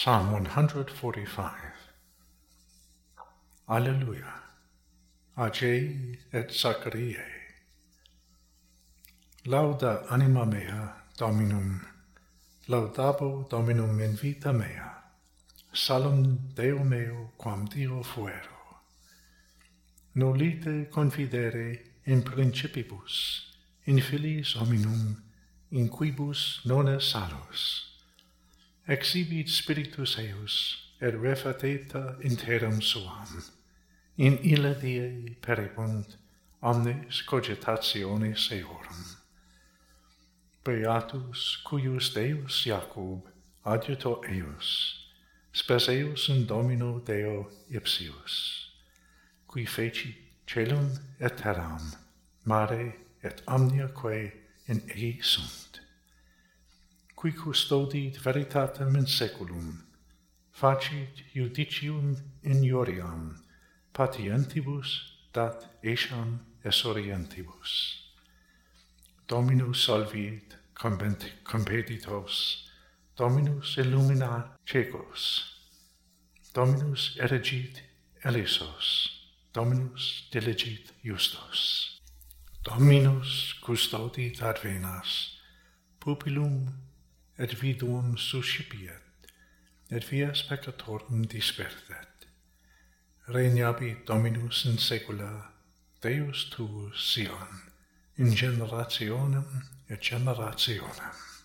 Psalm 145 Alleluia. Agei et Zachariae Lauda anima mea Dominum. Laudabo Dominum in vita mea. Salum Deo meo quam Dio fuero. Nolite confidere in principibus in filiis hominum in quibus non salus exhibit spiritus eius, et refateta in terram suam. In illa die peribunt omnes cogitationes eorum. Beatus cuius Deus Jacob adjutor eius, spes eius in Domino Deo ipsius, qui feci celum et terram, mare et omnia quae in ei sunt qui custodit veritatem in seculum, facit judicium in ioriam, patientibus dat esham esorientibus. Dominus solvit competitos, Dominus illumina cecos, Dominus erigit elisos, Dominus diligit justos. Dominus custodit ad venas, pupilum et vidum suscipiet, et vias peccatorum dispertet. Regnabi Dominus in saecula, Deus tuus Sion, in generationem et generationem.